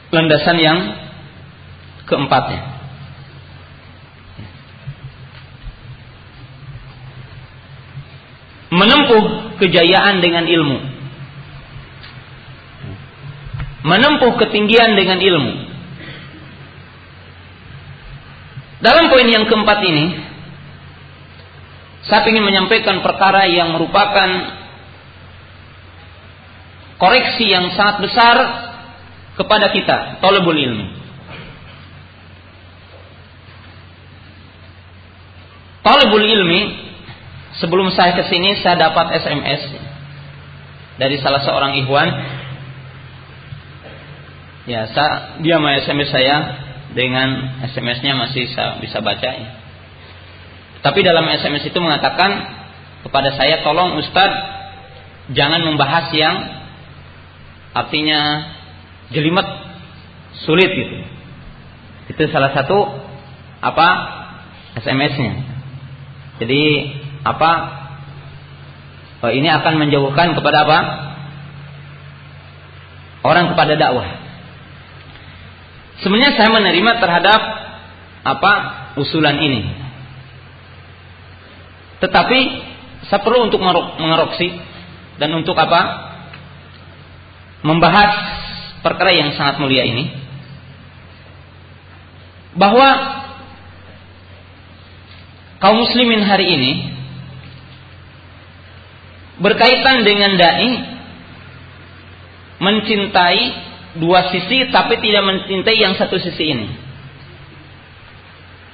A: Landasan yang keempatnya. Menempuh kejayaan dengan ilmu. Menempuh ketinggian dengan ilmu. Dalam poin yang keempat ini, saya ingin menyampaikan perkara yang merupakan koreksi yang sangat besar kepada kita, tolebul ilmi. Tolebul ilmi, sebelum saya ke sini saya dapat SMS dari salah seorang ikhwan. Ya, saya, dia mau SMS saya dengan SMS-nya masih saya bisa baca. Ya. Tapi dalam SMS itu mengatakan kepada saya, tolong Ustadz jangan membahas yang artinya jelimet, sulit gitu. Itu salah satu apa SMS-nya. Jadi apa oh, ini akan menjauhkan kepada apa? Orang kepada dakwah. Sebenarnya saya menerima terhadap apa usulan ini. Tetapi saya perlu untuk mengeroksi dan untuk apa? Membahas perkara yang sangat mulia ini bahwa kaum muslimin hari ini berkaitan dengan dai mencintai dua sisi tapi tidak mencintai yang satu sisi ini.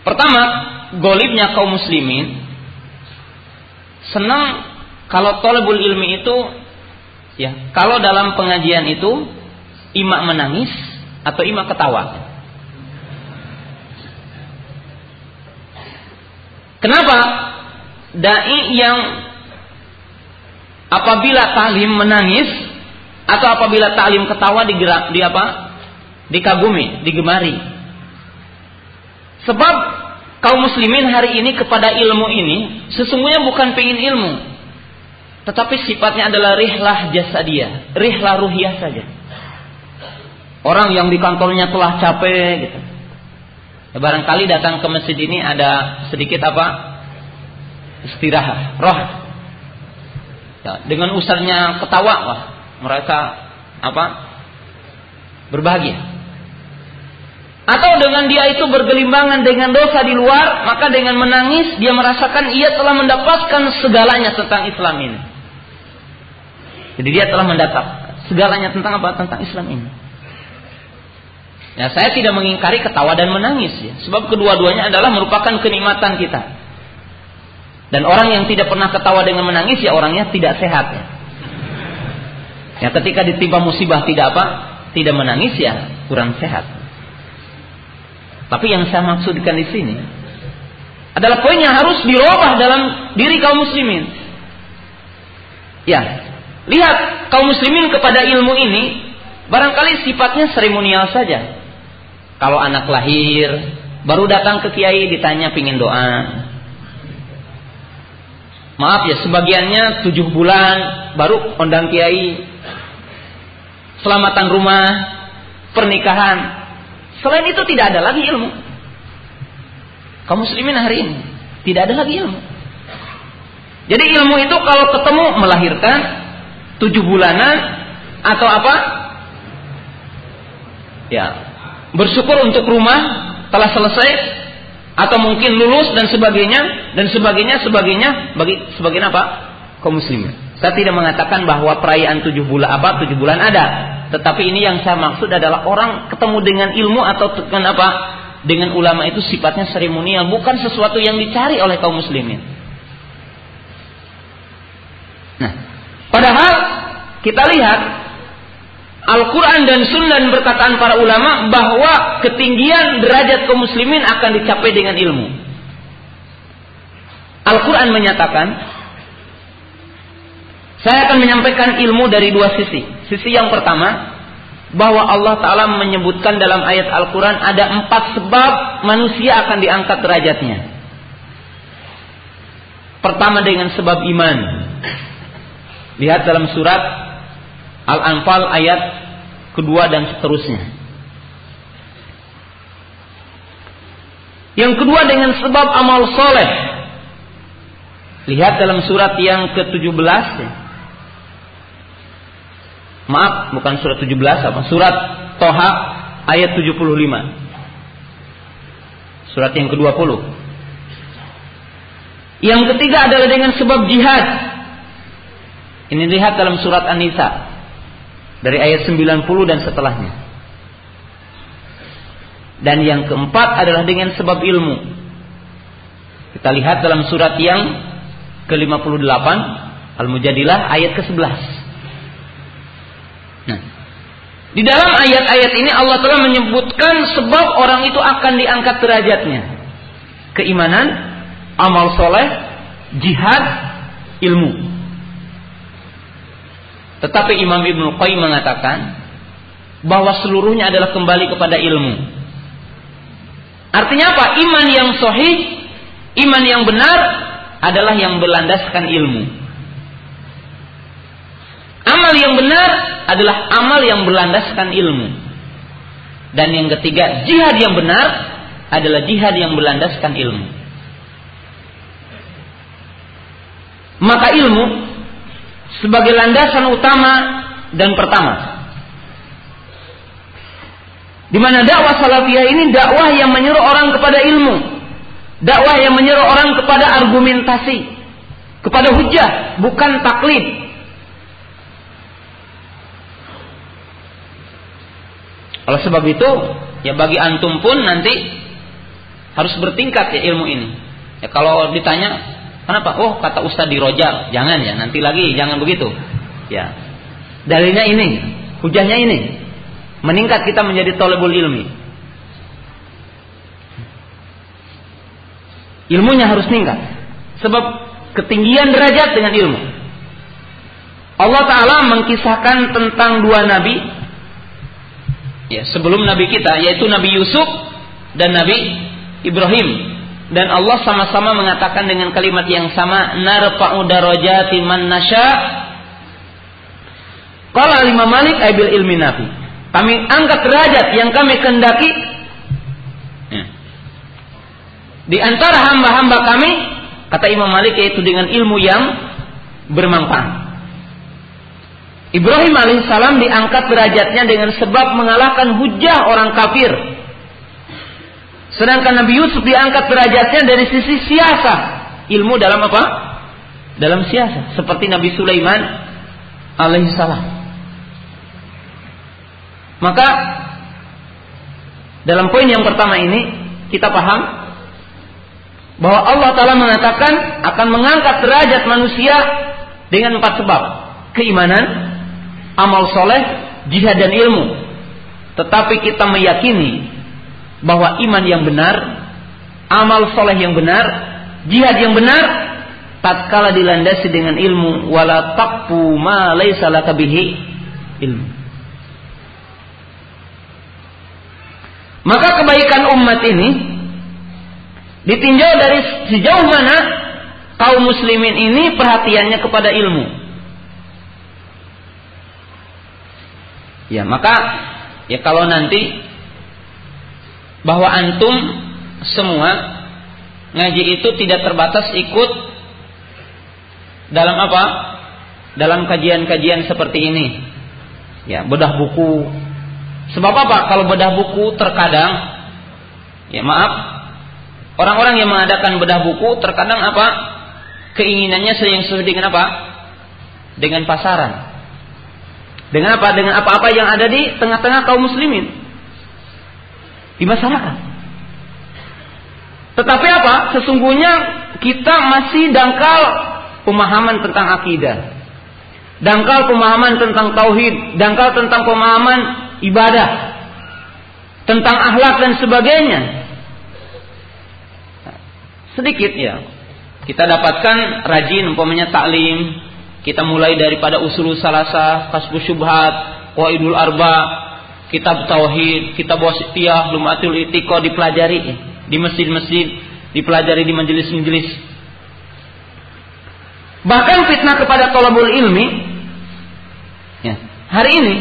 A: Pertama, golibnya kaum muslimin senang kalau tolebul ilmi itu ya kalau dalam pengajian itu imak menangis atau imak ketawa. Kenapa? Dai yang apabila talim menangis atau apabila talim ketawa digerak di apa? Dikagumi, digemari. Sebab kaum muslimin hari ini kepada ilmu ini sesungguhnya bukan pengen ilmu. Tetapi sifatnya adalah rihlah jasadiyah, rihlah ruhiyah saja. Orang yang di kantornya telah capek gitu. Ya, barangkali datang ke masjid ini ada sedikit apa? Istirahat, roh. Ya, dengan usarnya ketawa, wah, mereka apa? Berbahagia. Atau dengan dia itu bergelimbangan dengan dosa di luar, maka dengan menangis dia merasakan ia telah mendapatkan segalanya tentang Islam ini. Jadi dia telah mendapat segalanya tentang apa? Tentang Islam ini. Ya, saya tidak mengingkari ketawa dan menangis ya. Sebab kedua-duanya adalah merupakan kenikmatan kita. Dan orang yang tidak pernah ketawa dengan menangis ya orangnya tidak sehat ya. Ya ketika ditimpa musibah tidak apa? Tidak menangis ya kurang sehat. Tapi yang saya maksudkan di sini adalah poin yang harus dirubah dalam diri kaum muslimin. Ya, lihat kaum muslimin kepada ilmu ini barangkali sifatnya seremonial saja. Kalau anak lahir, baru datang ke kiai ditanya pingin doa. Maaf ya, sebagiannya tujuh bulan baru undang kiai. selamatan rumah, pernikahan. Selain itu tidak ada lagi ilmu. Kaum muslimin hari ini tidak ada lagi ilmu. Jadi ilmu itu kalau ketemu melahirkan tujuh bulanan atau apa? Ya, bersyukur untuk rumah telah selesai atau mungkin lulus dan sebagainya dan sebagainya sebagainya bagi sebagian apa kaum muslimin. Saya tidak mengatakan bahwa perayaan tujuh bulan apa tujuh bulan ada, tetapi ini yang saya maksud adalah orang ketemu dengan ilmu atau dengan apa dengan ulama itu sifatnya seremonial bukan sesuatu yang dicari oleh kaum muslimin. Nah, padahal kita lihat Al-Quran dan Sunnah dan perkataan para ulama bahwa ketinggian derajat kaum muslimin akan dicapai dengan ilmu. Al-Quran menyatakan, saya akan menyampaikan ilmu dari dua sisi. Sisi yang pertama, bahwa Allah Ta'ala menyebutkan dalam ayat Al-Quran ada empat sebab manusia akan diangkat derajatnya. Pertama dengan sebab iman. Lihat dalam surat Al-Anfal ayat kedua dan seterusnya. Yang kedua dengan sebab amal soleh. Lihat dalam surat yang ke-17. Maaf, bukan surat 17 apa? Surat Toha ayat 75. Surat yang ke-20. Yang ketiga adalah dengan sebab jihad. Ini lihat dalam surat An-Nisa dari ayat 90 dan setelahnya. Dan yang keempat adalah dengan sebab ilmu. Kita lihat dalam surat yang ke-58 Al-Mujadilah ayat ke-11. Nah, di dalam ayat-ayat ini Allah telah menyebutkan sebab orang itu akan diangkat derajatnya. Keimanan, amal soleh, jihad, ilmu. Tetapi Imam Ibnu Qayyim mengatakan bahwa seluruhnya adalah kembali kepada ilmu. Artinya apa? Iman yang sahih, iman yang benar adalah yang berlandaskan ilmu. Amal yang benar adalah amal yang berlandaskan ilmu. Dan yang ketiga, jihad yang benar adalah jihad yang berlandaskan ilmu. Maka ilmu sebagai landasan utama dan pertama. Di mana dakwah salafiyah ini dakwah yang menyuruh orang kepada ilmu, dakwah yang menyuruh orang kepada argumentasi, kepada hujah, bukan taklid. Oleh sebab itu, ya bagi antum pun nanti harus bertingkat ya ilmu ini. Ya kalau ditanya Kenapa? Oh, kata Ustaz di Roja, jangan ya, nanti lagi jangan begitu. Ya. Dalilnya ini, hujahnya ini. Meningkat kita menjadi tolebul ilmi. Ilmunya harus meningkat. Sebab ketinggian derajat dengan ilmu. Allah Ta'ala mengkisahkan tentang dua nabi. Ya, sebelum nabi kita, yaitu Nabi Yusuf dan Nabi Ibrahim dan Allah sama-sama mengatakan dengan kalimat yang sama narfa'u darajati man nasya Qala lima Malik aibil ilmi nafi. Kami angkat derajat yang kami kendaki ya. di antara hamba-hamba kami kata Imam Malik yaitu dengan ilmu yang bermanfaat. Ibrahim alaihissalam diangkat derajatnya dengan sebab mengalahkan hujah orang kafir Sedangkan Nabi Yusuf diangkat derajatnya dari sisi siasa. Ilmu dalam apa? Dalam siasa. Seperti Nabi Sulaiman alaihissalam. Maka dalam poin yang pertama ini kita paham bahwa Allah Ta'ala mengatakan akan mengangkat derajat manusia dengan empat sebab. Keimanan, amal soleh, jihad dan ilmu. Tetapi kita meyakini bahwa iman yang benar, amal soleh yang benar, jihad yang benar, tatkala dilandasi dengan ilmu, wala taqfu ma laysa ilmu. Maka kebaikan umat ini ditinjau dari sejauh mana kaum muslimin ini perhatiannya kepada ilmu. Ya, maka ya kalau nanti bahwa antum semua ngaji itu tidak terbatas ikut dalam apa? Dalam kajian-kajian seperti ini. Ya, bedah buku. Sebab apa? Kalau bedah buku terkadang ya maaf, orang-orang yang mengadakan bedah buku terkadang apa? Keinginannya yang sesuai dengan apa? Dengan pasaran. Dengan apa? Dengan apa-apa yang ada di tengah-tengah kaum muslimin. Di masyarakat. Tetapi apa? Sesungguhnya kita masih dangkal pemahaman tentang akidah. Dangkal pemahaman tentang tauhid, dangkal tentang pemahaman ibadah, tentang akhlak dan sebagainya. Sedikit ya. Kita dapatkan rajin umpamanya taklim, kita mulai daripada usul salasa, kasbu syubhat, qaidul arba, kitab tauhid, kitab wasitiyah, lumatul itiqah dipelajari di masjid-masjid, dipelajari di majelis-majelis. Bahkan fitnah kepada tolabul ilmi, ya, hari ini,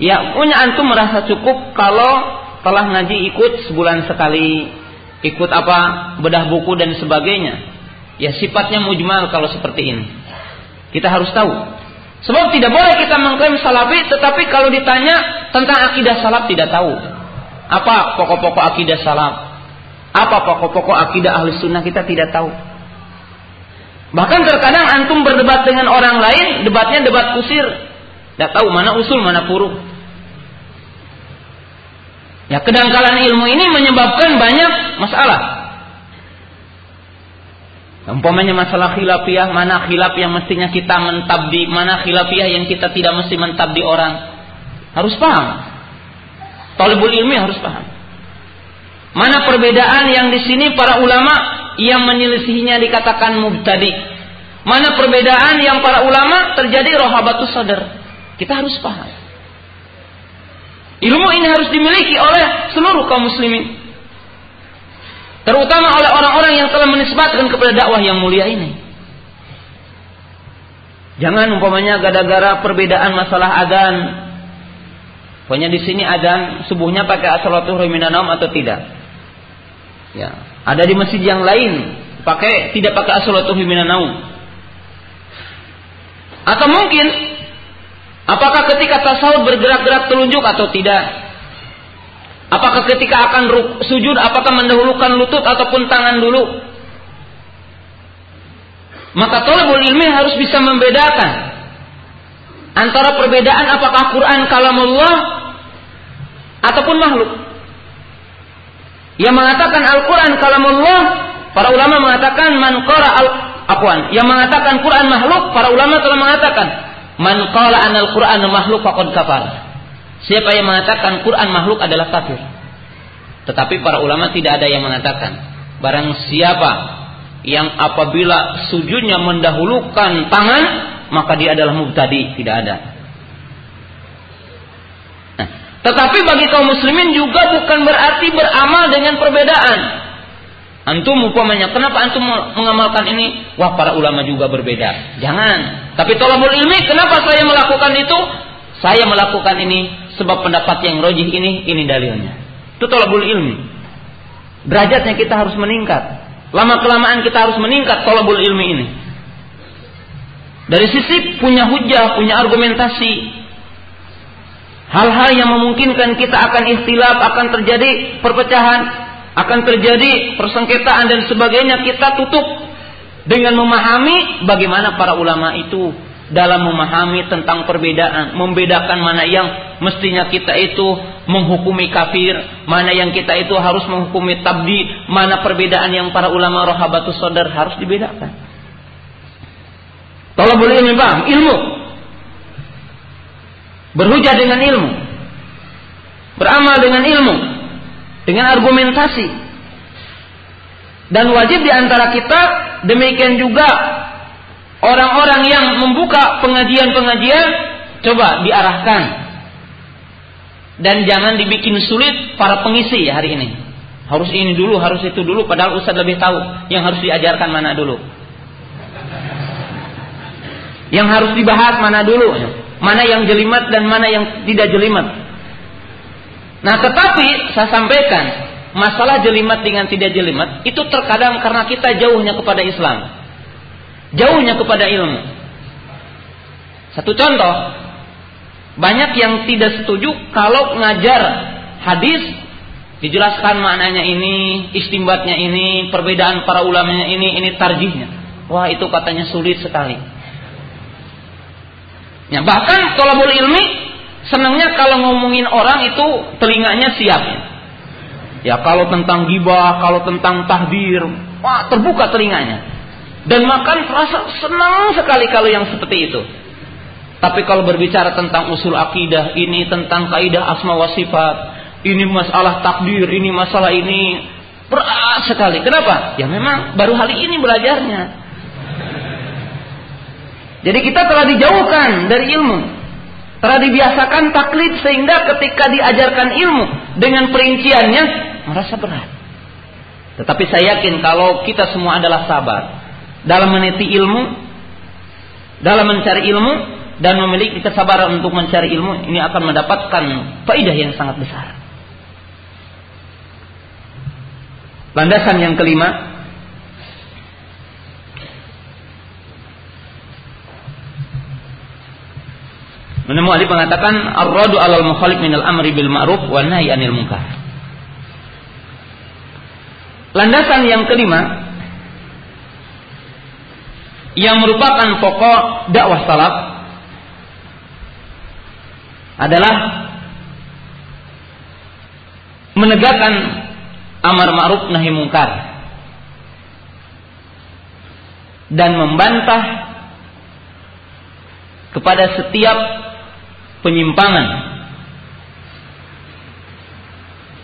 A: ya punya antum merasa cukup kalau telah ngaji ikut sebulan sekali, ikut apa bedah buku dan sebagainya. Ya sifatnya mujmal kalau seperti ini. Kita harus tahu. Sebab tidak boleh kita mengklaim salafi tetapi kalau ditanya tentang akidah salaf tidak tahu. Apa pokok-pokok akidah salaf? Apa pokok-pokok akidah ahli sunnah kita tidak tahu. Bahkan terkadang antum berdebat dengan orang lain, debatnya debat kusir. Tidak tahu mana usul, mana puruk. Ya kedangkalan ilmu ini menyebabkan banyak masalah. Umpamanya masalah khilafiyah, mana khilaf yang mestinya kita mentabdi, mana khilafiyah yang kita tidak mesti mentabdi orang. Harus paham. Talibul ilmi harus paham. Mana perbedaan yang di sini para ulama yang menyelisihinya dikatakan mubtadi. Mana perbedaan yang para ulama terjadi rohabatus sadar. Kita harus paham. Ilmu ini harus dimiliki oleh seluruh kaum muslimin. Terutama oleh orang-orang yang telah menisbatkan kepada dakwah yang mulia ini. Jangan umpamanya gara-gara perbedaan masalah adan. Pokoknya di sini adan subuhnya pakai minanam atau tidak. Ya, ada di masjid yang lain pakai tidak pakai minanam. Atau mungkin apakah ketika tasawuf bergerak-gerak telunjuk atau tidak? Apakah ketika akan sujud, apakah mendahulukan lutut ataupun tangan dulu? Maka tolabul ilmi harus bisa membedakan antara perbedaan apakah Quran kalamullah ataupun makhluk. Yang mengatakan Al-Quran kalamullah, para ulama mengatakan man qara al Afwan, yang mengatakan Quran makhluk, para ulama telah mengatakan man qala anal Quran makhluk faqad kafar. Siapa yang mengatakan Quran makhluk adalah kafir. Tetapi para ulama tidak ada yang mengatakan barang siapa yang apabila sujudnya mendahulukan tangan maka dia adalah mubtadi, tidak ada. Tetapi bagi kaum muslimin juga bukan berarti beramal dengan perbedaan. Antum umpamanya, kenapa antum mengamalkan ini? Wah, para ulama juga berbeda. Jangan. Tapi tolabul ilmi, kenapa saya melakukan itu? Saya melakukan ini sebab pendapat yang rojih ini, ini dalilnya. Itu tolabul ilmi. Derajatnya kita harus meningkat. Lama kelamaan kita harus meningkat tolabul ilmi ini. Dari sisi punya hujah, punya argumentasi. Hal-hal yang memungkinkan kita akan ikhtilaf, akan terjadi perpecahan, akan terjadi persengketaan dan sebagainya kita tutup dengan memahami bagaimana para ulama itu dalam memahami tentang perbedaan, membedakan mana yang mestinya kita itu menghukumi kafir, mana yang kita itu harus menghukumi tabdi, mana perbedaan yang para ulama rohabatus sadar harus dibedakan. Kalau boleh paham, ilmu. Berhujah dengan ilmu. Beramal dengan ilmu. Dengan argumentasi. Dan wajib di antara kita demikian juga orang-orang yang membuka pengajian-pengajian coba diarahkan dan jangan dibikin sulit para pengisi hari ini. Harus ini dulu, harus itu dulu padahal Ustaz lebih tahu yang harus diajarkan mana dulu. Yang harus dibahas mana dulu. Mana yang jelimat dan mana yang tidak jelimat. Nah, tetapi saya sampaikan, masalah jelimat dengan tidak jelimat itu terkadang karena kita jauhnya kepada Islam. Jauhnya kepada ilmu. Satu contoh, banyak yang tidak setuju kalau ngajar hadis dijelaskan maknanya ini, istimbatnya ini, perbedaan para ulamanya ini, ini tarjihnya. Wah, itu katanya sulit sekali. Ya, bahkan tolabul ilmi senangnya kalau ngomongin orang itu telinganya siap. Ya, kalau tentang gibah, kalau tentang tahdir, wah terbuka telinganya. Dan makan terasa senang sekali kalau yang seperti itu. Tapi kalau berbicara tentang usul akidah, ini tentang kaidah asma wa sifat, ini masalah takdir, ini masalah ini berat sekali. Kenapa? Ya memang baru hari ini belajarnya. Jadi kita telah dijauhkan dari ilmu. Telah dibiasakan taklid sehingga ketika diajarkan ilmu dengan perinciannya merasa berat. Tetapi saya yakin kalau kita semua adalah sabar dalam meniti ilmu, dalam mencari ilmu dan memiliki kesabaran untuk mencari ilmu, ini akan mendapatkan faidah yang sangat besar. Landasan yang kelima, Menemu Ali mengatakan ar-radu alal mukhalif minal amri bil ma'ruf wa nahi anil munkar. Landasan yang kelima yang merupakan pokok dakwah salaf adalah menegakkan amar ma'ruf nahi munkar dan membantah kepada setiap penyimpangan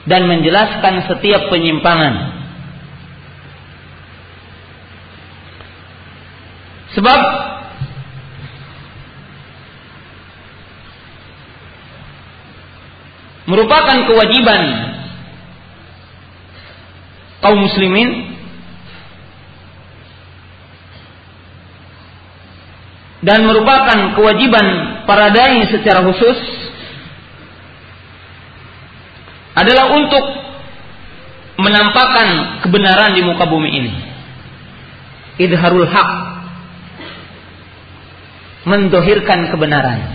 A: dan menjelaskan setiap penyimpangan. Sebab merupakan kewajiban kaum muslimin dan merupakan kewajiban para dai secara khusus adalah untuk menampakkan kebenaran di muka bumi ini. Idharul haq mendohirkan kebenaran.